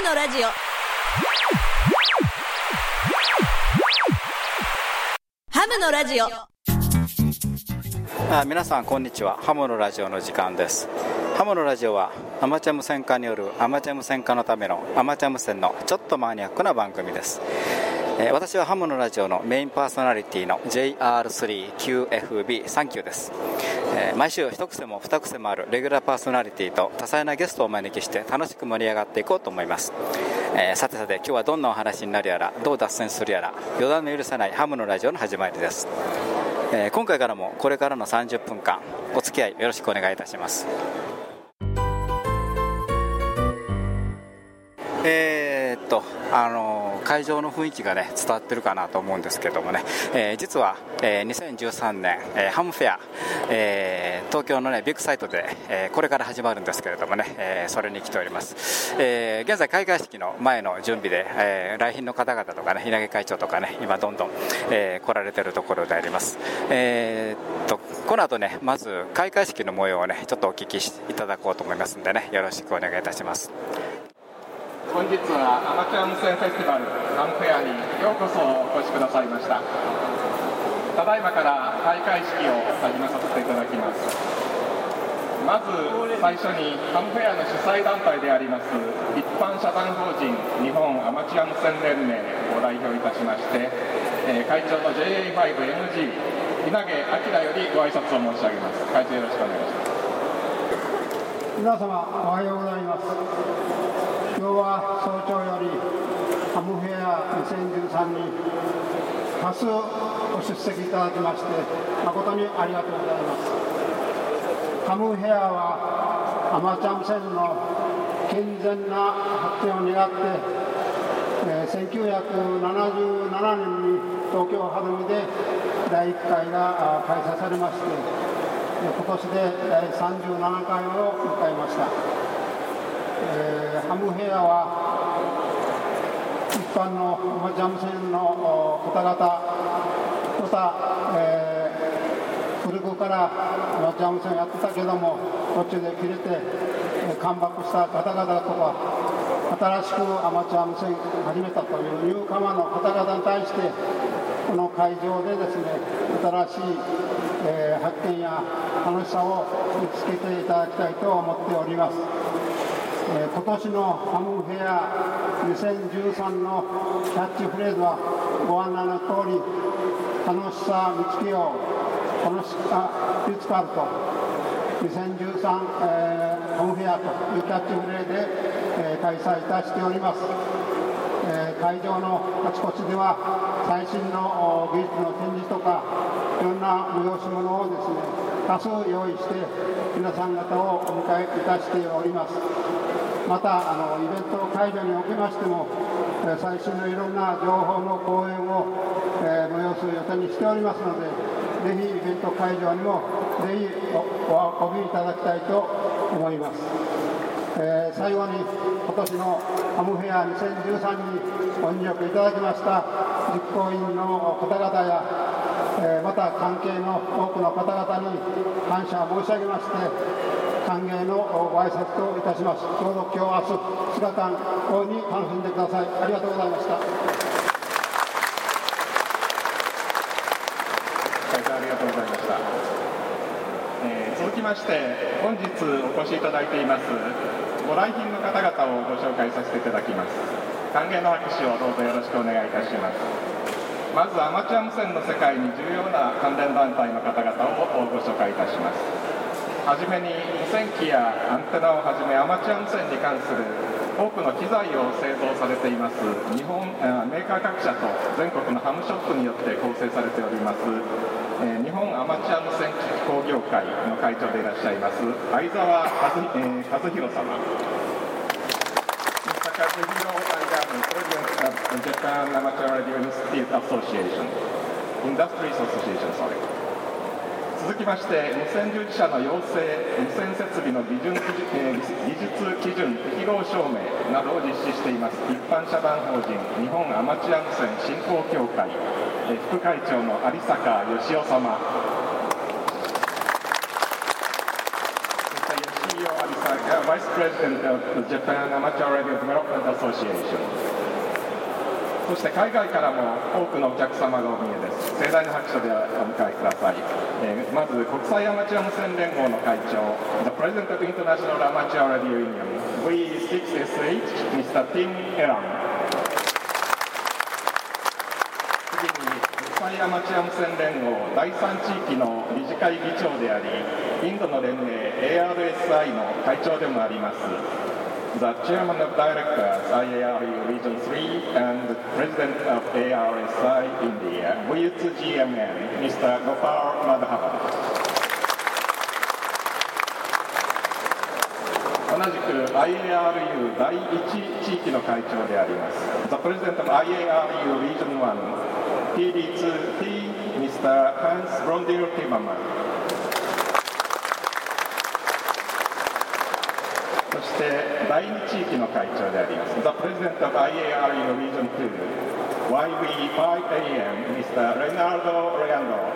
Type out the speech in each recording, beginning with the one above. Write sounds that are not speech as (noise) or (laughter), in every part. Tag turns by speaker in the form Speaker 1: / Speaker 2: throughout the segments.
Speaker 1: ムのラジオ。ハムのラジオ。
Speaker 2: あ皆さんこんにちは。ハムのラジオの時間です。ハムのラジオはアマチュア無線化によるアマチュア無線化のためのアマチュア無線のちょっとマニアックな番組です。え私はハムのラジオのメインパーソナリティの JR3QFB39 です、えー毎週一癖も二癖もあるレギュラーパーソナリティと多彩なゲストをお招きして楽しく盛り上がっていこうと思います、えーさてさて今日はどんなお話になるやらどう脱線するやら予断の許さないハムのラジオの始まりです、えー今回からもこれからの30分間お付き合いよろしくお願いいたします。えーとあの会場の雰囲気がね伝わってるかなと思うんですけどもね、えー実は、えー2013年、えーハムフェア、えー東京のねビッグサイトで、えーこれから始まるんですけれどもね、えーそれに来ております、えー現在開会式の前の準備で、えー来賓の方々とかね稲毛会長とかね今どんどん、えー来られてるところであります、えーっとこの後ねまず開会式の模様をねちょっとお聞きしいただこうと思いますんでねよろしくお願いいたします。
Speaker 3: 本日はアマチュア無線フェスティバルハムフェアにようこそお越しくださいました。ただいまから開会式を始めさせていただきます。まず最初にハムフェアの主催団体であります一般社団法人日本アマチュア無線連盟を代表いたしまして、え会長の JA5MG 稲毛明よりご挨拶を申し上げます。会長よろしくお願いします。
Speaker 4: 皆様おはようございます。今日は早朝よりハムフェア2013に多数ご出席いただきまして誠にありがとうございます。ハムフェアはアマチュア無線の健全な発展を願って、えー1977年に東京ハルミで第1回が開催されまして今年で第37回を迎えました、えーハムフェアは一般のアマチュア無線の方々また、えー古くからアマチュア無線やってたけども途中で切れてえーカムバックした方々とか新しくアマチュア無線始めたというニューカマーの方々に対してこの会場でですね新しい、えー発見や楽しさを見つけていただきたいと思っております、えー今年のハムフェア2013のキャッチフレーズはご案内の通り楽しさ見つけよう楽しさ見つかると。2013、えーハムフェアというキャッチフレーズで、え開催いたしております。え会場のあちこちでは最新の技術の展示とかいろんな催し物をですね多数用意して皆さん方をお迎えいたしております。またあのイベント会場におきましてもえ最新のいろんな情報の講演を、えー催す予定にしておりますのでぜひイベント会場にもぜひおお運びいただきたいと思います。えー最後に今年のハムフェア2013にご入力いただきました実行委員の方々や、また関係の多くの方々に感謝申し上げまして歓迎のご挨拶といたします。どうぞ今日明日2日間大に楽しんでください。ありがとうございました。
Speaker 3: ありがとうございました、えー続きまして本日お越しいただいていますご来賓の方々をご紹介させていただきます。歓迎の拍手をどうぞよろしくお願いいたします。まずアマチュア無線の世界に重要な関連団体の方々をご紹介いたします。はじめに無線機やアンテナをはじめアマチュア無線に関する多くの機材を製造されています日本メーカー各社と全国のハムショップによって構成されております、え日本アマチュア無線機工業会の会長でいらっしゃいます相沢和,、えー和弘様 Mr. Kazuhiro Angami, President of Japan Amateur Radio Institute Association, Industries Association, sorry. 続きまして無線従事者の要請無線設備の技術,技術基準適合証明などを実施しています一般社団法人日本アマチュア無線振興協会副会長の有坂義雄様 Vice President of the Japan Amateur Radio Development Association. そして海外からも多くのお客様がお見えです。盛大な拍手でお迎えください、えーまず国際アマチュア無線連合の会長 The President of International Amateur Radio Union V6SH Mr. Tim Elam 次に国際アマチュア無線連合第3地域の理事会議長でありインドの連盟 ARSI の会長でもあります。The Chairman of Directors IARU Region 3 and the President of ARSI India V2GMN Mr. Gopal Madhavan 同じく IARU 第1地域の会長であります The President of IARU Region 1 TD2T Mr. Hans Brondil Timmerman そして第2地域の会長であります The President of IARU Region 2 YB5AM Mr. Reynaldo Reando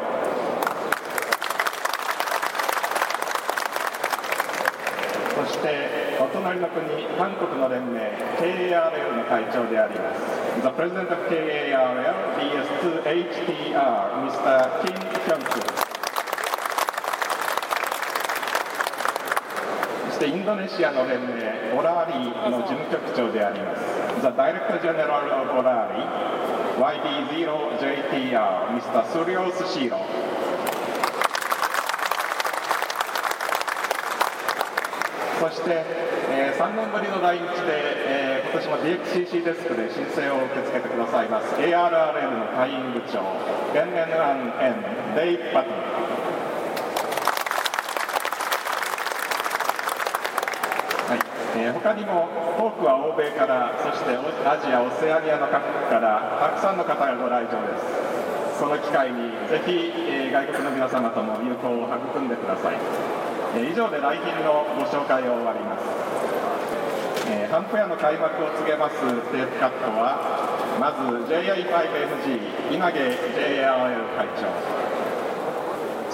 Speaker 3: そしてお隣の国韓国の連盟 KARL の会長であります The President of KARL DS2HTR Mr. Kim Hyun-soo そしてインドネシアの連盟オラーリーの事務局長であります。The Director General of Orari YB0JTR Mr. Suryo Sushiro そして、え3年ぶりの来日で、えー今年も DXCC デスクで申請を受け付けてくださいます。ARRL の会員部長 NNN デイ・パティはいえー他にも多くは欧米からそしてアジア、オセアニアの各国からたくさんの方がご来場です。その機会にぜひ、えー外国の皆様とも友好を育んでください。えー以上で来賓のご紹介を終わります、えーハンプ屋の開幕を告げますテープカットはまず JI5MG 稲毛 JRL 会長。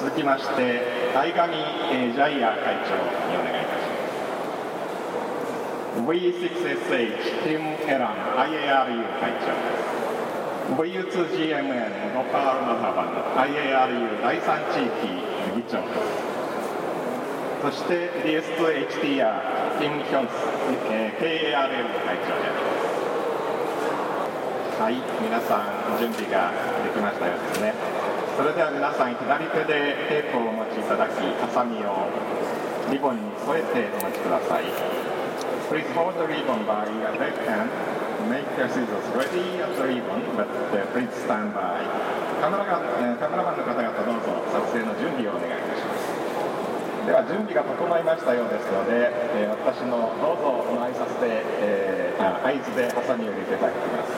Speaker 3: 続きまして相上、えージャイア会長にお願いします。V6SH ティム・エラン IARU 会長 VU2GMN ゴパール・マハバン IARU 第3地域議長そして DS2HTR キム・ヒョンス、えー KARL の会長でありますはい皆さん準備ができましたようですね。それでは皆さん左手でテープをお持ちいただきハサミをリボンに添えてお持ちください。Please hold the ribbon by your left hand. Make your scissors ready at the ribbon, but uh, please stand by. カメラが、えーカメラマンの方々どうぞ撮影の準備をお願いいたします。では準備が整いましたようですので、えー私のどうぞの挨拶で、えーあ合図でハサミを入れていただきます。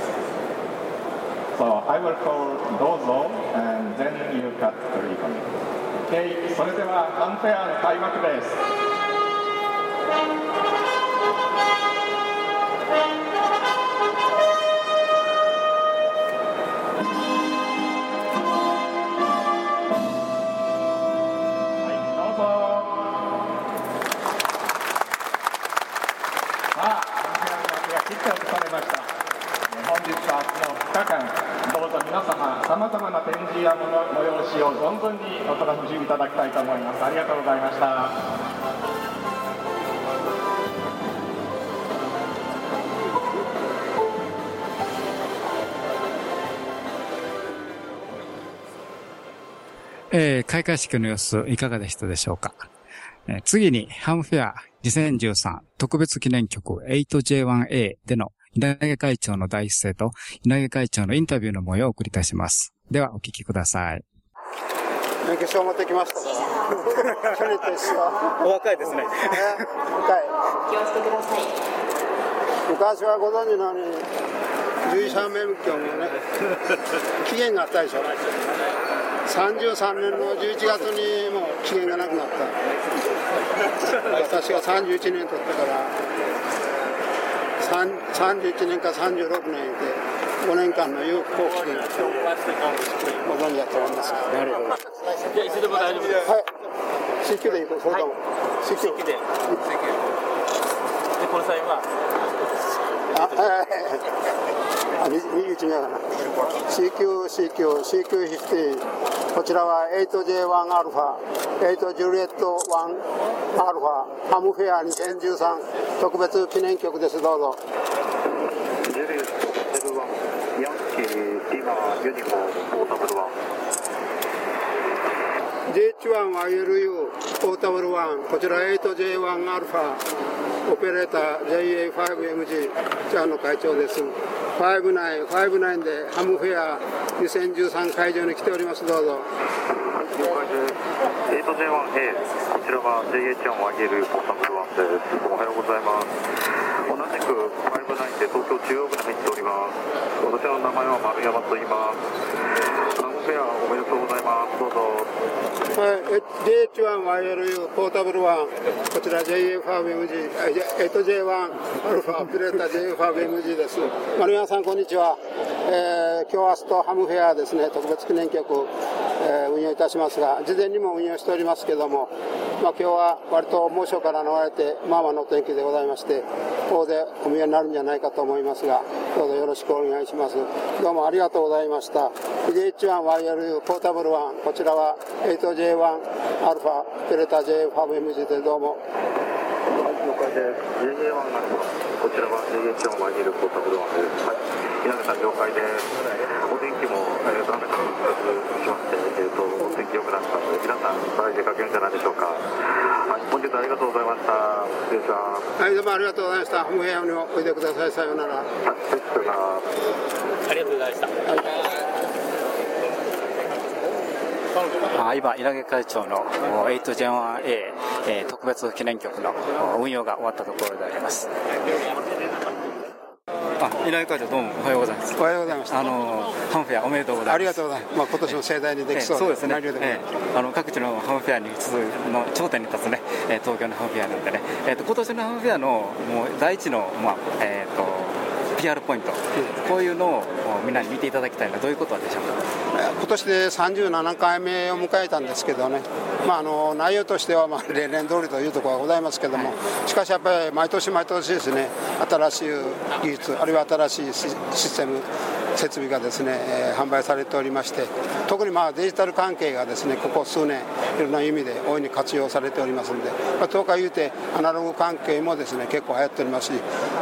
Speaker 3: So I will call どうぞ and then you cut the ribbon. Okay, それではアンフェアの開幕です。まざまな展示やもの催しを存分にお楽しみいただきたいと思います。ありがとうございました。
Speaker 2: えー開会式の様子、いかがでしたでしょうか、えー次に、ハムフェア2013特別記念曲 8J1A での稲毛会長の第一声と稲毛会長のインタビューの模様をお送りいたします。では、お聞きください。
Speaker 4: 免許証持ってきました。去年と一緒。
Speaker 2: お若いですね。
Speaker 4: ね、若い。
Speaker 1: 気をつけください。
Speaker 4: 昔はご存知のように、従者免許もね、期限があったでしょ。33年の11月にもう期限がなくなった。私が31年取ってから、3 31年か36年で、5年間の有効期限がご存知だと思います。なるほど。
Speaker 5: いや、いつでも大丈夫です。
Speaker 4: はい。CQ で行こう、それとも。CQ
Speaker 5: ででコルサインは
Speaker 4: あ、えー、右内側かな CQ、CQ、CQ50 こちらは 8J1α 8ジュリエット 1α ハムフェア2013特別記念曲ですどうぞ
Speaker 6: 7ユニフォームポータブル1
Speaker 4: JH1YLU ポータブルンこちら 8J1α オペレーター JA5MG チャーの会長です。5959でハムフェア2013会場に来ております。どうぞ。
Speaker 6: 8J1A こちらは JH1YL ポータブルワンですおはようございます同じく59で東京中央区に入っております私の名前は丸山と言いますハムフェアおめでとうございますどうぞ
Speaker 4: はい JH1YLU ポータブル1こちら JA5MG 8J1α オペレーター JA5MG です丸山さんこんにちは、えー、今日明日とハムフェアですね特別記念曲、えー運用いたしますが事前にも運用しておりますけども、まあ、今日は割と猛暑から逃れてまあまあの天気でございまして大勢お見えになるんじゃないかと思いますがどうぞよろしくお願いします。どうもありがとうございました。JH1YLU ポータブル1こちらは 8J1α ペレタ J5MG でどうも。
Speaker 6: はい、了解です。JJ1 がこちらは JH1 ワイルポータブルワンです。はい、皆さん了解です。お天気も、えー、と雨が復活しまして、えー、とお天気良くなったので、皆さん、バイ出かけるんじゃないでしょうか。はい、本日はありがとうございました。失礼します。
Speaker 4: はいどうもありがとうございました本部屋においでくださいさようなら
Speaker 6: はい、失礼します。
Speaker 5: ありがとうございました
Speaker 2: あ今、稲毛会長の 8Gen1A、えー特別記念曲のお運用が終わったところであります。あ稲毛会長、どうもおはようございます。
Speaker 4: おはようございます
Speaker 2: あのハムフェアおめでとうございます。
Speaker 4: ありがとうございます、まあ、今年も盛大にできそう
Speaker 2: ええそうですね、ええあの各地のハムフェアに次ぐの頂点に立つね、えー東京のハムフェアなんでね、えー、と今年のハムフェアのもう第一の、まあえー、と PR ポイント、こういうのをみんなに見ていただきたいのはどういうことでしょうか？
Speaker 4: 今年で37回目を迎えたんですけどね、まあ、あの内容としてはまあ例年通りというところがございますけども、しかしやっぱり毎年毎年ですね。新しい技術あるいは新しいシシステム設備がですね、えー販売されておりまして特にまあデジタル関係がですねここ数年いろんな意味で大いに活用されておりますので、まあ、10日言うてアナログ関係もですね結構流行っておりますし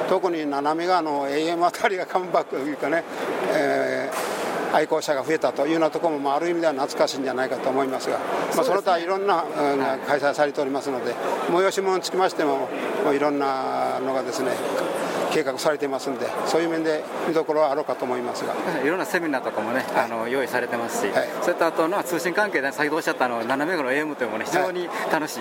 Speaker 4: 特に斜め側の AM あたりがカムバックというかね、えー愛好者が増えたというようなところも、まあ、ある意味では懐かしいんじゃないかと思いますが、まあ、その他いろんな、うんが開催されておりますので催し物につきましてもいろんなのがですね計画されていますのでそういう面で見どころはあろうかと思いますが。
Speaker 2: いろんなセミナーとかもね、あの用意されてますし、
Speaker 4: はい
Speaker 2: それとあとの通信関係で先ほどおっしゃったあの7メガの AM というのもね非常に楽しい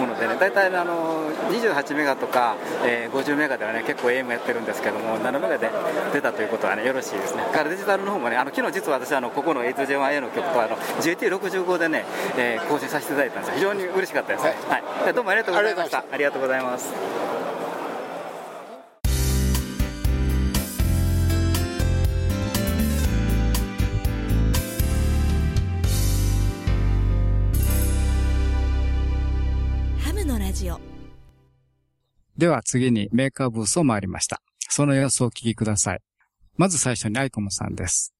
Speaker 2: ものでね、大体あの28メガとか、えー50メガではね結構 AM やってるんですけども、7メガで出たということはねよろしいですね。からデジタルの方もね、あの昨日実は私あのここの 8J1A の曲とあの GT65 でね、えー更新させていただいたんですよ。非常に嬉しかったです。
Speaker 4: はい
Speaker 2: はい。どうもありがとうございました。
Speaker 4: あ
Speaker 2: ありがとうございます。
Speaker 7: では次にメーカーブースを回りました。その様子をお聞きください。まず最初にアイコムさんです。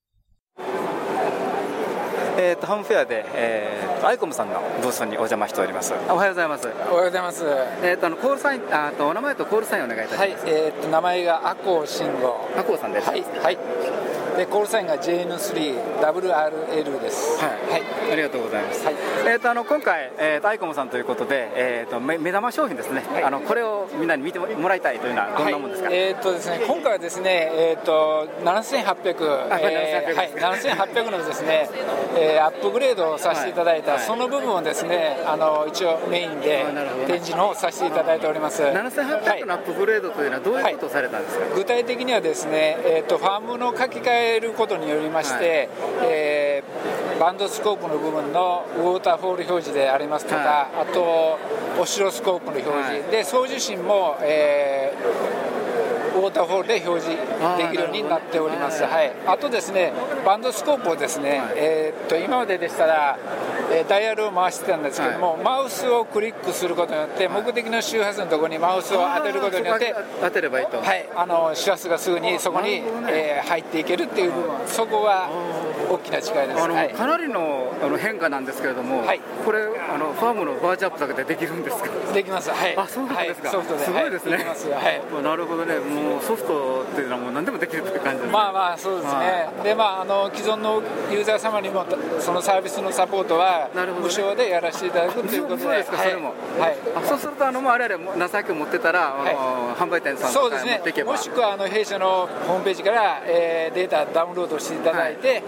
Speaker 2: えー、とハムフェアで、えーとアイコムさんのブースにお邪魔しております。あおはようございます。
Speaker 8: おはようございます。は
Speaker 2: えー、とあのコールサインあとお名前とコールサインお願いいたします。
Speaker 8: い、えーっと名前が阿光慎吾。
Speaker 2: アコウさんです。
Speaker 8: はい、はい。でコールサインが JN3WRL です。
Speaker 2: はい、
Speaker 8: はい。
Speaker 2: ありがとうございます。
Speaker 8: はい
Speaker 2: えっ、とあの今回えー、とアイコムさんということで、えっ、と目目玉商品ですね。あのこれをみんなに見てももらいたいというのはどんなもんですか？
Speaker 8: はい、えーっとですね、今回はですね、えーっと7800、
Speaker 2: あこれ
Speaker 8: えー
Speaker 2: 7800
Speaker 8: はい、7800のですね、えーアップグレードをさせていただいた、
Speaker 2: はいはい
Speaker 8: その部分をですね、あの一応メインで展示の方をさせていただいております。
Speaker 2: 7800のアップグレードというのはどういうことをされたんですか？
Speaker 8: 具体的にはですね、えー、とファームの書き換えることによりまして、えーバンドスコープの部分のウォーターフォール表示でありますとか、
Speaker 2: は
Speaker 8: あとオシロスコープの表示、
Speaker 2: はい。
Speaker 8: で送受信も、えーウォーターフォールで表示できるようになっております、はい、あとですねバンドスコープをですね、
Speaker 2: はい。
Speaker 8: えー、と今まででしたらえーダイヤルを回してたんですけども、マウスをクリックすることによって目的の周波数のところにマウスを当てることによって
Speaker 2: 当てればいいと。
Speaker 8: はい、あの周波数がすぐにそこに、えー入っていけるっていう部分そこが大きな違いです、
Speaker 2: あの
Speaker 8: はい、
Speaker 2: かなりのあの変化なんですけれども、
Speaker 8: はい。
Speaker 2: これあのファームのバージョンアップだけでできるんですか？
Speaker 8: できます。はい。
Speaker 2: あそうなんですか、
Speaker 8: はい、ソフトで。す
Speaker 2: ごいですね、
Speaker 8: はい、
Speaker 2: なるほどね。もうソフトっていうのはもう何でもできるという感じですね。
Speaker 8: まあまあそうですね、でまああの既存のユーザー様にもそのサービスのサポートは
Speaker 2: なるほどね。
Speaker 8: 無償でやらせていただくということで、
Speaker 2: そうですか、
Speaker 8: はい
Speaker 2: それも、
Speaker 8: はい。
Speaker 2: あそうするとあのもうあれあれ情けを持ってたら、あの販売店さんとか
Speaker 8: そうですね。
Speaker 2: に持っていけば。
Speaker 8: もしくはあの弊社のホームページから、えーデータダウンロードしていただいて、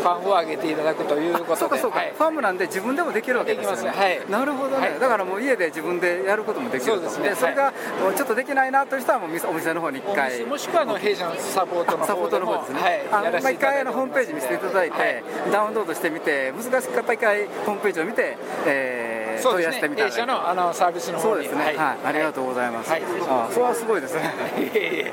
Speaker 8: ファンを上げていただくということで
Speaker 2: そうかそうか、
Speaker 8: はい。
Speaker 2: ファームなんで自分でもできるわけですよね。
Speaker 8: はい。
Speaker 2: なるほどね、
Speaker 8: はい。
Speaker 2: だからもう家で自分でやることもできると。
Speaker 8: そうですね。
Speaker 2: それがちょっとできないなという人はもう店お店の方に一回。
Speaker 8: もしくはあの弊社のサポートの
Speaker 2: サポート
Speaker 8: 方でも
Speaker 2: の方ですね、
Speaker 8: はい、
Speaker 2: あのまあ一回あのホームページ見せていただいて、
Speaker 8: はい。
Speaker 2: ダウンロードしてみて難しかった一回ホームページを見て、えー、
Speaker 8: そう
Speaker 2: 問い合わせて
Speaker 8: ですね弊
Speaker 2: みたら。
Speaker 8: 社のあのサービスの
Speaker 2: そうですね、はい。ありがとうございます、
Speaker 8: はい。
Speaker 2: あそれはすごいですね。(laughs)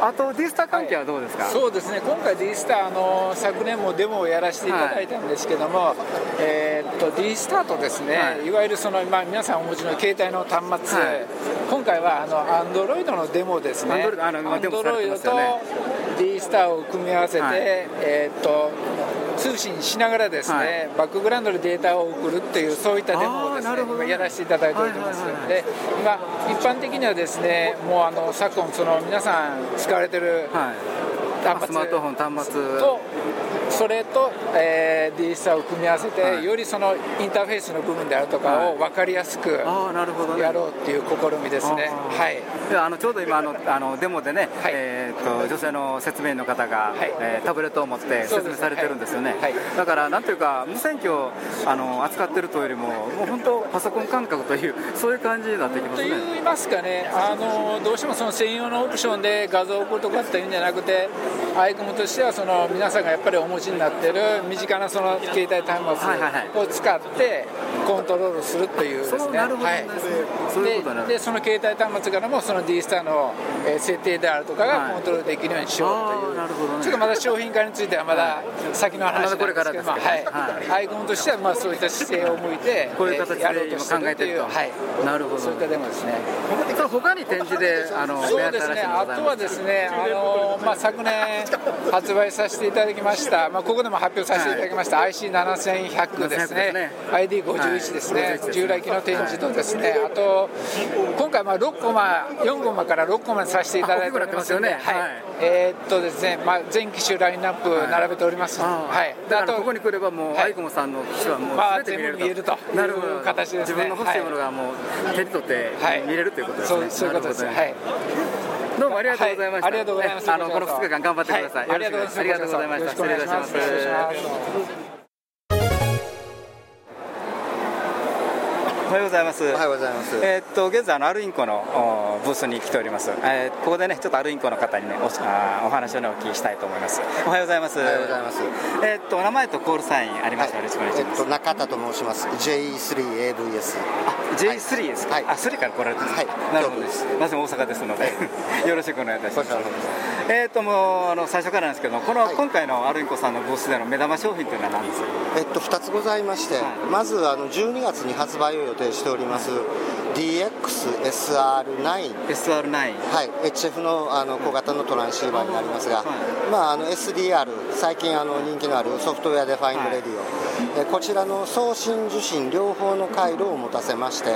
Speaker 2: あと D スター関係はどうですか、
Speaker 8: そうですね。今回 D スターあの昨年もデモをやらせていただいたんですけども、えーっと D スターとですね、
Speaker 2: はい。
Speaker 8: い、わゆるその今皆さんお持ちの携帯の端末、
Speaker 2: はい。
Speaker 8: 今回はあの Android のデモですね。
Speaker 2: Android あの今デモされてますよね。
Speaker 8: Android と D スターを組み合わせて、
Speaker 2: はい。
Speaker 8: えーっと通信しながらですね、
Speaker 2: はい。
Speaker 8: バックグラウンドでデータを送るっていうそういったデモをですね。今やらせていただいております、
Speaker 2: はいはいはい
Speaker 8: で今一般的にはですねもうあの昨今その皆さん使われてる
Speaker 2: はい、
Speaker 8: 端末
Speaker 2: スマートフォン端末。
Speaker 8: とそれと、えー、D スターを組み合わせて、
Speaker 2: はい。
Speaker 8: よりそのインターフェースの部分であるとかを分かりやすくやろうっていう試みですね。はい。
Speaker 2: いやあのちょうど今あのあのデモでね、
Speaker 8: はい。
Speaker 2: えー、と女性の説明員の方が、
Speaker 8: はい。
Speaker 2: えータブレットを持って説明されてるんですよね、
Speaker 8: はい。
Speaker 2: だからなんというか無線機をあの扱ってるというよりももう本当パソコン感覚というそういう感じになってきます
Speaker 8: と
Speaker 2: ね
Speaker 8: 言いますかね、あのどうしてもその専用のオプションで画像を送るとかっていうんじゃなくて、アイコムとしてはその皆さんがやっぱりお持ちになっている身近なその携帯端
Speaker 2: はいはいはい。
Speaker 8: 末を使ってコントロールするというですね、
Speaker 2: そうなるほどね。そういうことになる
Speaker 8: ででその携帯端末からもその D スターの、えー設定であるとか
Speaker 2: はい。
Speaker 8: がコントロールできるようにしようという、
Speaker 2: あーなるほどね。
Speaker 8: ちょっとまだ商品化についてはまだ先の話なんですけど、
Speaker 2: まだこれからですけど
Speaker 8: はい。
Speaker 2: はい。
Speaker 8: アイコムとしてはまあそういった姿勢を向いて
Speaker 2: こういう形
Speaker 8: やろうと
Speaker 2: 今
Speaker 8: してると。いう、
Speaker 2: 考えてると。
Speaker 8: はい、
Speaker 2: なるほど。
Speaker 8: そういったデモですね。
Speaker 2: それ他に展示であの
Speaker 8: そうですね、あとはですね、あのまあ、昨年発売させていただきました、まあ、ここでも発表させていただきました、IC7100 ですね、
Speaker 2: ね。
Speaker 8: ID51 ですね、
Speaker 2: はい。
Speaker 8: 従来機の展示とですね、あと、今回、まあ6コマ、4コマから6コマにさせていただいておりますので、
Speaker 2: ね
Speaker 8: はい。
Speaker 2: はい。
Speaker 8: えーっとですね、まあ、全機種ラインナップ並べております。はい、
Speaker 2: だからここに来ればもう、
Speaker 8: はい。
Speaker 2: アイコムさんの機種はもう
Speaker 8: まあ
Speaker 2: 全
Speaker 8: 部見えると。いう
Speaker 2: なる
Speaker 8: 形ですね。
Speaker 2: 自分の欲しいものがもう手に取って
Speaker 8: はい。
Speaker 2: 見れるということですね、
Speaker 8: そうそういうことです。
Speaker 2: ね
Speaker 8: はい
Speaker 2: どうもありがとうございました、
Speaker 8: はいありがとうございます
Speaker 2: ねあのこの2日間頑張ってください、
Speaker 8: はいありがとうございます
Speaker 2: ありがとうございました失礼いたします
Speaker 8: お
Speaker 2: はようございます。
Speaker 9: おはようございます。
Speaker 2: えーっと現在あのアルインコのおブースに来ております、えーここでねちょっとアルインコの方にねおあーお話をねお聞きしたいと思います。おはようございます。
Speaker 9: おはようございます。
Speaker 2: えーっとお名前とコールサインありましたらよろしくお願いします、
Speaker 9: えっと中田と申します。J3AVS。
Speaker 2: J3 ですか、
Speaker 9: はい。
Speaker 2: あ3から来られてるんですか？
Speaker 9: はい。
Speaker 2: なるほど
Speaker 9: です。
Speaker 2: まず大阪ですのでよろしくお願いいたします。えーっともうあの最初からなんですけどこの、
Speaker 9: はい。
Speaker 2: 今回のアルインコさんのブースでの目玉商品というのは何です？か
Speaker 9: えっと二つございまして、
Speaker 2: はい。
Speaker 9: まずあの12月に発売を予定しております。DXSR9。
Speaker 2: SR9
Speaker 9: はい、HF のあの小型のトランシーバーになりますが、
Speaker 2: はい。
Speaker 9: まあ、あの SDR、最近あの人気のある Software Defined Radio、えこちらの送信、受信両方の回路を持たせまして、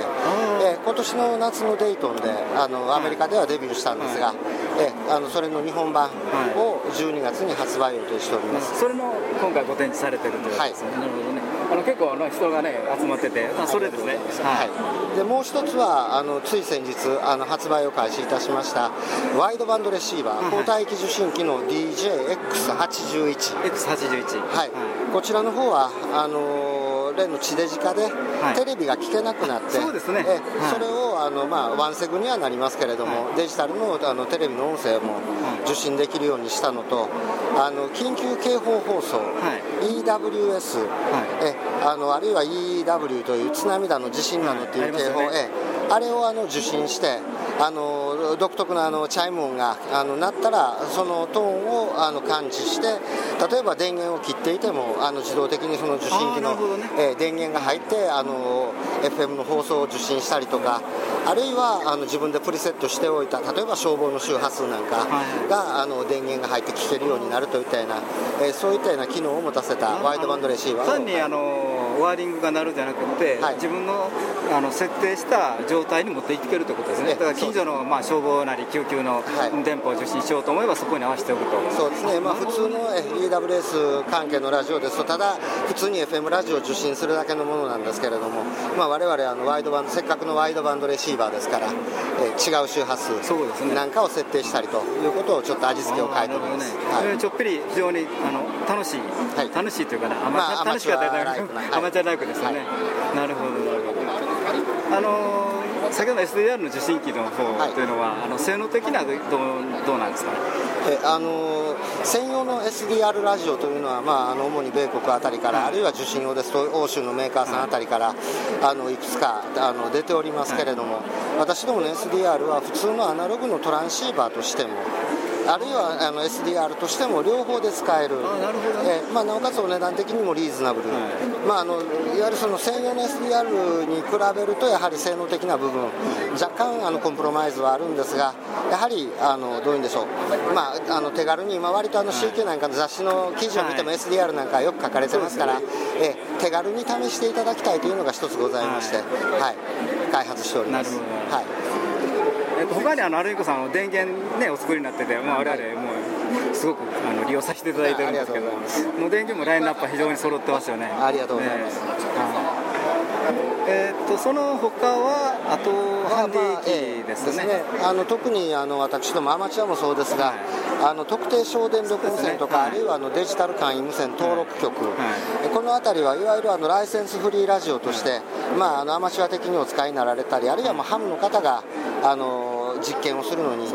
Speaker 9: え今年の夏のデイトンであのアメリカではデビューしたんですが、えあのそれの日本版を12月に発売予定しております。
Speaker 2: それも今回ご展示されてるということですね、なるほどねあの結構あの人がね集まっててあそれですね。
Speaker 9: はい、でもう一つはあのつい先日あの発売を開始いたしましたワイドバンドレシーバー、
Speaker 2: はい
Speaker 9: 交代機受信機の DJX81、
Speaker 2: X81
Speaker 9: はいこちらの方はあのー例の地デジ化で、
Speaker 2: い。
Speaker 9: テレビが聞けなくなって
Speaker 2: そうですね。
Speaker 9: え
Speaker 2: はい。
Speaker 9: それをあの、まあ、ワンセグにはなりますけれども、デジタルのあのテレビの音声も受信できるようにしたのと、あの緊急警報放送、
Speaker 2: は
Speaker 9: EWS、えあのあるいは EW という津波だの地震なのっていう警報、
Speaker 2: はいあね。
Speaker 9: ええ。あれをあの受信してあの独特なあのチャイム音があの鳴ったらそのトーンをあの感知して例えば電源を切っていてもあの自動的にその受信機の、えー電源が入ってあの FM の放送を受信したりとかあるいはあの自分でプリセットしておいた例えば消防の周波数なんかが、あの電源が入って聞けるようになるといったような、えーそういったような機能を持たせたワイドバンドレシーバーを。
Speaker 2: 単にあのワーリングが鳴るんじゃなくて、自分のあの設定した状態に持っていけるということですね、だから近所の、まあ、消防なり救急の電波を受信しようと思えば、そこに合わせておくと。
Speaker 9: そうですね、まあ、普通のえ EWS 関係のラジオですと、ただ、普通に FM ラジオを受信するだけのものなんですけれども、まあ、我々あのワイドバンド、せっかくのワイドバンドレシーバーですから、え違う周波数なんかを設定したりということを、ちょっと味付けを変えております。はい。
Speaker 2: えーちょっぴり非常にあの楽しい、楽しいというかね、あま
Speaker 9: まあ
Speaker 2: 楽しかった
Speaker 9: アマチュアライクなはい。
Speaker 2: アマチュアライクですよね、なるほど、なるほど。あのー先ほどの SDR の受信機の方というのは、あの性能的にはどうどうなんですか、
Speaker 9: えあの専用の SDR ラジオというのは、まあ、あの主に米国あたりから、あるいは受信用ですと欧州のメーカーさんあたりから、あのいくつかあの出ておりますけれども、私どもの SDR は普通のアナログのトランシーバーとしてもあるいはあの SDR としても両方で使える。えーまあ、なおかつお値段的にもリーズナブル、まあ、あのいわゆるその専用の SDR に比べるとやはり性能的な部分若干あのコンプロマイズはあるんですがやはりあのどういうんでしょう、まあ、あの手軽に今割とあの CQ なんかの雑誌の記事を見ても SDR なんかよく書かれてますから、えー手軽に試していただきたいというのが一つございまして、はい、開発しております。はい
Speaker 2: えっと他にあのアルミコさん、あの電源、ね、お作りになってて、まあ、我々もうすごくあの利用させていただいてるんですけど、もう電源もラインナップは非常に揃ってますよね。
Speaker 9: ありがとうございます。
Speaker 2: え。ーっとその他は、あとハンディ機ですね。
Speaker 9: あの特にあの私どもアマチュアもそうですが、あの特定省電力無線とか、あるいはあのデジタル簡易無線登録局、えこの辺りはい。わゆるあのライセンスフリーラジオとして、まあ、あのアマチュア的にお使い。になられたりあるいはまあハムの方があの実験をするのに、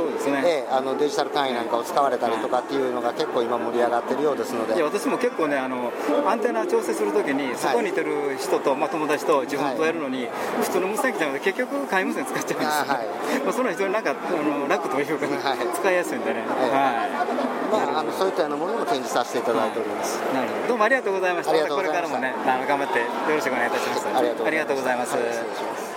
Speaker 9: ええあのデジタル簡易なんかを使われたりとかっていうのが結構今盛り上がってるようですので。
Speaker 2: いや私も結構ねあの、アンテナ調整するときに、そこにいてる人と、まあ、友達と自分とやるのに、普通の無線機じゃなくて、結局、簡易無線使っちゃうんですよ、ね。(laughs) まあ、その非常になんかあの楽というか、使いやすいんでね、はい。
Speaker 9: まあ、あのそういったようなものも展示させていただいております。
Speaker 2: なるほどどうもありがとうございました、
Speaker 9: ました。
Speaker 2: れからもね、あの頑張ってよろしくお願いいたします。
Speaker 9: ありがとうございます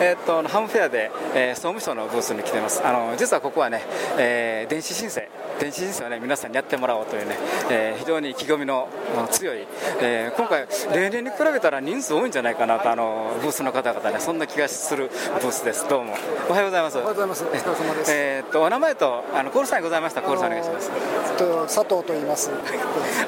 Speaker 2: えーっとハムフェアで、えー総務省のブースに来てます。あの実はここはね、えー電子申請電子申請をね皆さんにやってもらおうというね、えー非常に意気込みのあの強い、えー今回例年に比べたら人数多いんじゃないかなとあのブースの方々ねそんな気がするブースです。どうも。おはようございます。おはようございます。お疲れ様です。えーっとお名前とあのコールサインございましたコールサインお願いします。
Speaker 10: と佐藤と言います。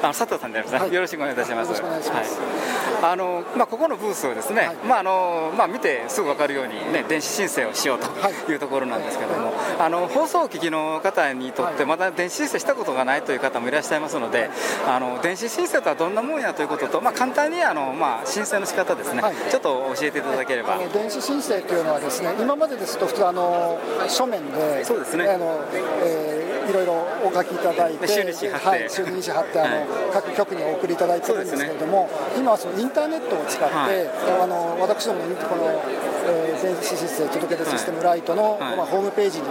Speaker 2: あの佐藤さんでありますね、よろしくお願いいたします。
Speaker 10: よろしくお願いします。
Speaker 2: はい。あのまあここのブースをですね、まああのまあ見てすぐ分かるようにね電子申請をしようというところなんですけども、あの放送を聞きの方にとってまだ電子申請したことがないという方もいらっしゃいますので、あの電子申請とはどんなもんやということと、まあ簡単にあのまあ申請の仕方ですね、ちょっと教えていただければ。
Speaker 10: 電子申請というのはですね、今までですと普通あの書面で、そうですね。あの、えーいろいろお書きいただいて、
Speaker 2: 収日紙貼って。
Speaker 10: はい、収日紙貼ってあの、各局にお送りいただいてるんですけれども、今はそのインターネットを使って、
Speaker 2: はい。
Speaker 10: あの私どものこの、えー電子申請届け出システムライトの、
Speaker 2: はい。
Speaker 10: まあホームページに、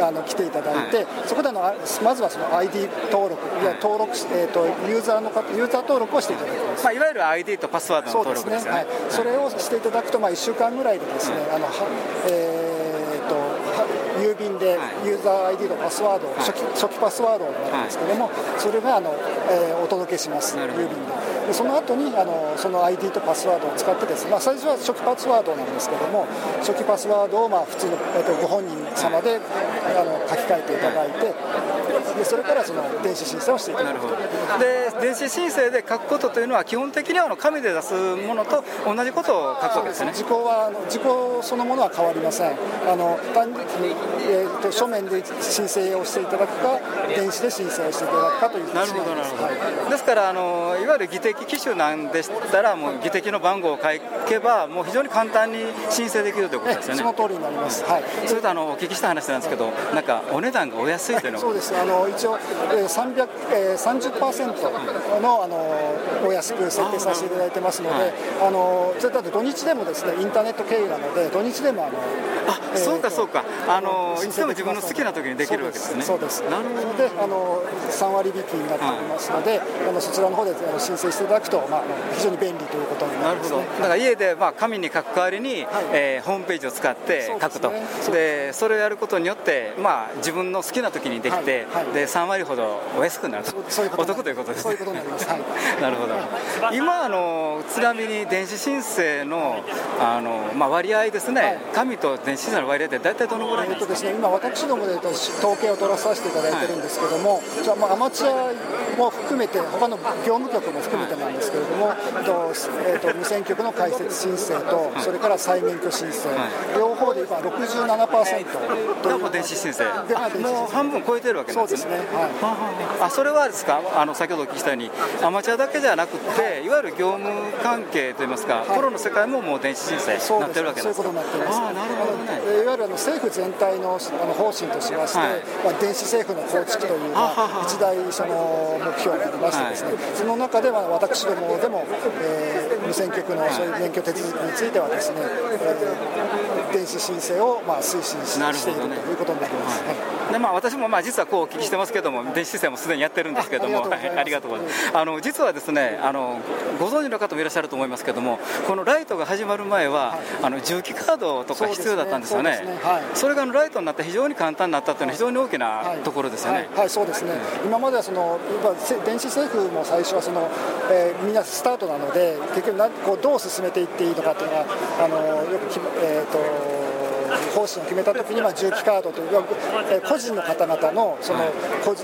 Speaker 10: あの来ていただいて、そこであのあまずはその ID 登録、い。や登録しえっ、とユーザーの方ユーザー登録をしていただきます。
Speaker 2: まあいわゆる ID とパスワードの登録ですよね。
Speaker 10: はい、それをしていただくと、まあ、1週間ぐらいでですね、あのはえーとは郵便でユーザー ID とパスワード、初期初期パスワードになるんですけども、それがあの、えーお届けします、郵便で。でその後にあのその ID とパスワードを使ってですね、まあ、最初は初期パスワードなんですけども初期パスワードをまあ普通の、えーとご本人様であの書き換えていただいてでそれからその電子申請をしていただく。と
Speaker 2: で電子申請で書くことというのは基本的にはあの紙で出すものと同じことを書くわけですね。
Speaker 10: 時効はあの時効そのものは変わりません。あの単にえーと書面で申請をしていただくか電子で申請をしていただくかという
Speaker 2: なるほどなるほど、ですからあのいわゆる議定適機種なんでしたら、もう技的の番号を書けば、もう非常に簡単に申請できるということですよね。
Speaker 10: その通りになります。はい。
Speaker 2: それとあのお聞きした話なんですけど、なんかお値段がお安いというの
Speaker 10: そうです。あの一応、えー、300えー、30%のあのお安く設定させていただいてますので、はい、あのそれだと土日でもですねインターネット経由なので土日でもあの
Speaker 2: あ、えー、そうかそうかあのいつでも自分の好きな時にできるわけですね。
Speaker 10: そうです。なるほど。であの3割引きになっておりますので、はい、あのそちらの方で申請していただくとまあ非常に便利ということになります、ね、なるほど。
Speaker 2: だから家でまあ紙に書く代わりに、はい、えー、ホームページを使って書くと。そで、ね、それをやることによってまあ自分の好きな時にできて、はいはい、で3割ほどお安くなると。そういうことお得ということです、ね。
Speaker 10: そういうことになります。はい。(laughs)
Speaker 2: なるほど。今あのちなみに電子申請のあのまあ割合ですね。紙と電子申請の割合って大体どのぐらい
Speaker 10: えっとですね今私どもで統計を取らさせていただいてるんですけども、じゃあまあアマチュアも含めて他の業務局も含めてなんですけれども、えっと無線局の開設申請と、それから再免許申請、両方で今67%
Speaker 2: という電子申請。もう半分超えてるわけなんですね。そうですね。はい。あそれはですか？あの先ほどお聞きしたようにアマチュアだけじゃなくて、い。わゆる業務関係といいますか、プロの世界ももう電子申請になってるわけです
Speaker 10: そういうことになっています。あなるほどね。いわゆるあの政府全体のあの方針としまして、まあ電子政府の構築という、まあ、一大その目標がありましてですね、その中では私どもでも、えー、無線局のそういう免許手続きについてはですね、えー、電子申請をまあ推進し,、しているということになります。
Speaker 2: でまあ、私もまあ実はこうお聞きしてますけども、電子申請もすでにやってるんですけども、ありがとうございます。あの実はですねあの、ご存知の方もいらっしゃると思いますけども、このライトが始まる前は、あの重機カードとか必要だったんですよね、それがライトになって非常に簡単になったというのは、非常に大きなところですよね。
Speaker 10: はい、そうですね、今まではその電子政府も最初はその、えー、みんなスタートなので、結局なこう、どう進めていっていいのかというのが、あのよく、えーと方針を決めたときに、まあ、重機カードという、個人の方々のその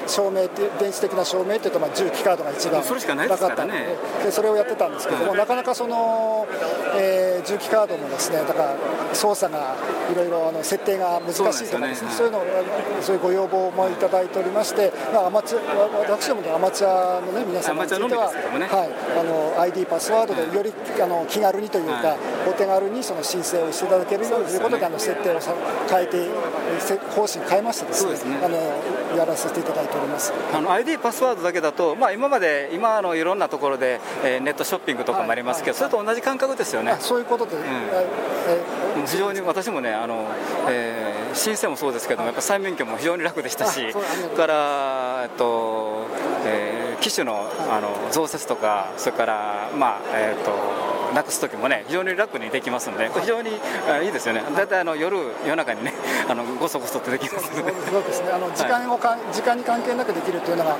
Speaker 10: 証明電子的な証明というと、まあ、重機カードが一番なかったのでで、それをやってたんですけども、なかなかその、えー、重機カードもですね、だから操作がいろいろあの設定が難しいとかですね、そうい。うのそういうご要望もいただいておりまして、まあ、アマチュア私どものアマチュアの、ね、皆様については、はい、あの ID パスワードでよりあの気軽にというか、お手軽にその申請をしていただけるようということで、あの設定を変えて、方針変えましてですね、すね。あのやらせていただいております。
Speaker 2: あの ID パスワードだけだと、まあ、今まで、今のいろんなところで、えー、ネットショッピングとかもありますけど、はいはい、それと同じ感覚ですよね。
Speaker 10: そういうことで、うん。
Speaker 2: えー、非常に私もねあの、えー、申請もそうですけども、やっぱ再免許も非常に楽でしたし、それから、えっとえー、機種のあの増設とか、それから、まあえーとなくす時もね非常に楽にできますので、非常にいいですよね。大体あの夜夜中にね (laughs) あのごそごそとできますので。
Speaker 10: そうですね。あの時間をか、はい、時間に関係なくできるというのが、ね、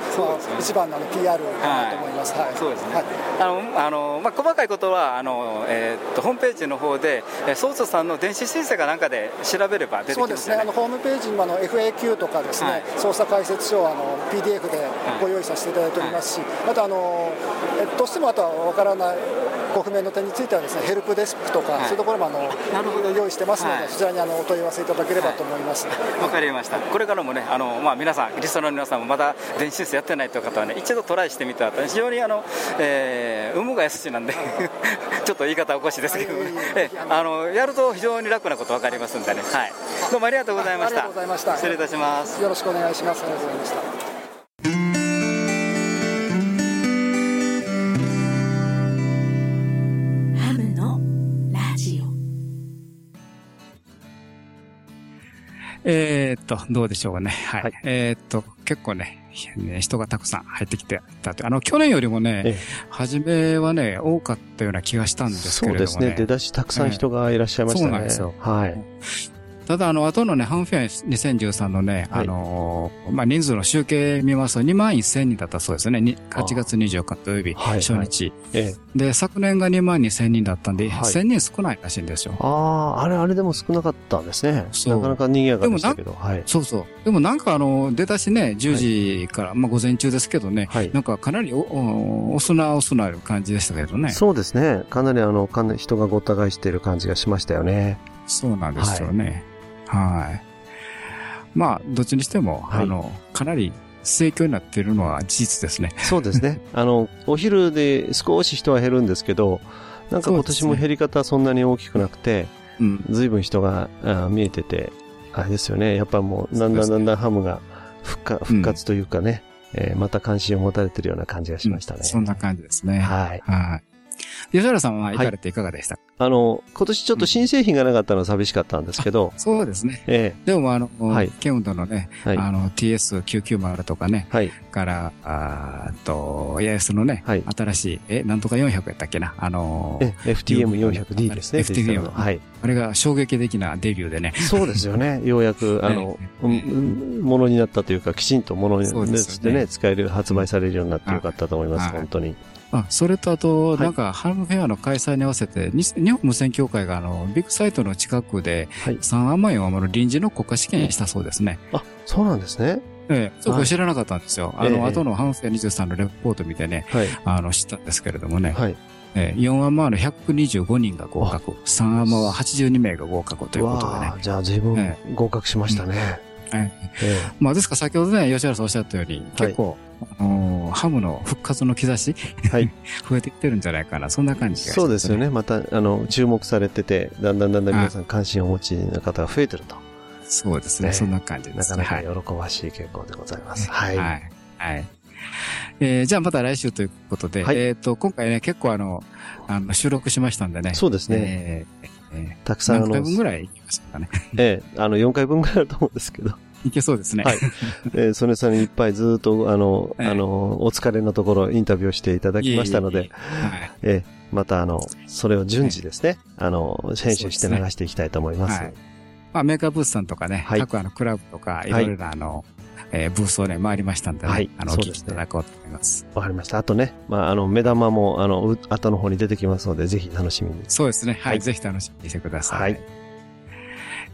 Speaker 10: 一番の PR かなと思います。はい。
Speaker 2: そうですね。はい、あのあのまあ細かいことはあのえー、っとホームページの方で、えー、ソースさんの電子申請かなんかで調べれば出てきます、ね、そうですね。あ
Speaker 10: のホームページにもあの FAQ とかですね、はい、操作解説書をあの PDF でご用意させていただいておりますし、あとあのえどうしてもあとはわからないご不明の点についてはですねヘルプデスクとか、はい、そういうところもあのなるほど。用意してますので、はい、そちらにあのお問い合わせいただければと思います。わ、
Speaker 2: はい、かりました。これからもねあの、まあ、皆さんリストの皆さんもまだ電子申請やってないという方はね一度トライしてみたら非常にあの、えー、有無が安しなんで (laughs) ちょっと言い方おかしいですけどね、えあのやると非常に楽なこと分かりますんでね、はい、どうもありがとうございました。失礼いたします。
Speaker 10: よろしくお願いします。ありがとうございました
Speaker 7: えー、っと、どうでしょうかね。はい。はい、えー、っと、結構ね、人がたくさん入ってきてたあの、去年よりもね、初めはね、多かったような気がしたんですけれども、ね、
Speaker 11: そうですね。出だしたくさん人がいらっしゃいましたね。そうなんですよ。はい。
Speaker 7: ただ、あの、後のね、ハンフェア2013のね、はい、あの、まあ、人数の集計見ますと2万1000人だったそうですね。8月24日土曜日、初日、はいはい、で、昨年が2万2000人だったんで、はい、1000人少ないらしいんですよ。
Speaker 11: ああ、あれ、あれでも少なかったんですね。なかなか賑やかでしたけど。はい。
Speaker 7: そうそう。でもなんかあの、出だしね、10時から、まあ、午前中ですけどね、はい、なんかかなりお、お、おすなおすなる感じでしたけどね。
Speaker 11: そうですね。かなりあの、かなり人がごった返している感じがしましたよね。
Speaker 7: そうなんですよね。はい。まあ、どっちにしても、はい、あの、かなり、盛況になっているのは事実ですね。
Speaker 11: そうですね。(laughs) あの、お昼で少し人は減るんですけど、なんか今年も減り方そんなに大きくなくて、うん、随分人が見えてて、あれですよね。やっぱもう、だんだんだんだんハムが復活復活というかね、うん、えー、また関心を持たれてるような感じがしましたね。うん、
Speaker 7: そんな感じですね。
Speaker 11: はい。
Speaker 7: はい。吉原さんは行かれていかがでした？か、
Speaker 11: はい、あの、今年ちょっと新製品がなかったのは寂しかったんですけど。
Speaker 7: そうですね。ええ。でも、あの、はい、ケウンドのね、はい、あの、TS990 とかね、はい。から、あと、八重洲のね、はい。新しい、え、なんとか400やったっけな、あの
Speaker 11: ー、FTM400D ですね。
Speaker 7: FTM。はい。あれが衝撃的なデビューでね。
Speaker 11: そうですよね。(laughs) ようやく、あの、ものになったというか、きちんとものにしてね、使える、発売されるようになってよかったと思います、本当に。
Speaker 7: あ、それとあと、なんか、ハムフェアの開催に合わせて、日本無線協会が、あの、ビッグサイトの近くで、3万円を守る臨時の国家試験したそうですね。
Speaker 11: あ、そうなんですね。
Speaker 7: ええ、そこ知らなかったんですよ。あの、後のハムフェア23のレポート見てね、あの、知ったんですけれどもね。はい。えー、4アマーの125人が合格、3アマは82名が合格ということでね。
Speaker 11: じゃあ随分合格しましたね。
Speaker 7: ええまあですから先ほどね、吉原さんおっしゃったように、結構、あのハムの復活の兆し、はい、(laughs) 増えてきてるんじゃないかな、そんな感じが、
Speaker 11: ね、そうですよね。また、あの、注目されてて、だんだんだんだん皆さん関心をお持ちの方が増えてると。
Speaker 7: そうですね。そんな感じです
Speaker 11: ね。なかなか喜ばしい傾向でございます。はい。はい。
Speaker 7: はい。えー、じゃあまた来週ということで、はい、えっ、と、今回ね、結構あの、あの、収録しましたんでね。
Speaker 11: そうですね。えーえー、たくさん
Speaker 7: 何回分ぐらいいきましたかね。
Speaker 11: ええー、あの、4回分ぐらいだと思うんですけど。
Speaker 7: いけそうですね。
Speaker 11: はい。(laughs) えー、曽根さんにいっぱいずっと、あの、あの、お疲れのところインタビューをしていただきましたので、いえいええー、またあの、それを順次ですね、あの、編集して流していきたいと思います。すねはい、
Speaker 7: まあ、メーカーブースさんとかね、はい、各あの、クラブとか、いろいろなあの、えー、ブースをね、回りましたんで、ね、はい。あの、お聞きいただこうと思います。
Speaker 11: わ、かりました。あとね、まあ、あの、目玉も、あの、後の方に出てきますので、ぜひ楽しみに。
Speaker 7: そうですね。はい。はい、ぜひ楽しみにしてください。はい。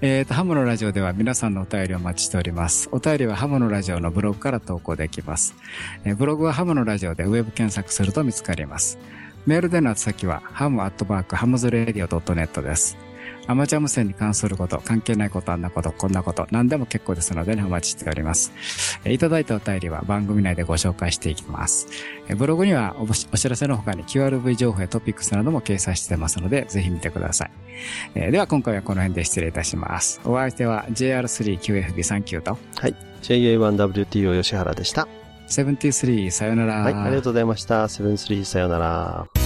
Speaker 7: えっ、ー、と、ハムのラジオでは皆さんのお便りをお待ちしております。お便りはハムのラジオのブログから投稿できます。えー、ブログはハムのラジオでウェブ検索すると見つかります。メールでの宛先は、ハムアットバークハムズレディオ .net です。アマチュア無線に関すること、関係ないこと、あんなこと、こんなこと、何でも結構ですので、ね、お待ちしております。えいただいたお便りは番組内でご紹介していきます。えブログにはお知らせの他に QRV 情報やトピックスなども掲載してますので、ぜひ見てください。えでは今回はこの辺で失礼いたします。お相手は JR3QFB39 と、
Speaker 11: はい、JA1WTO 吉原でした。
Speaker 7: 73さよなら。
Speaker 11: はい、ありがとうございました。73さよなら。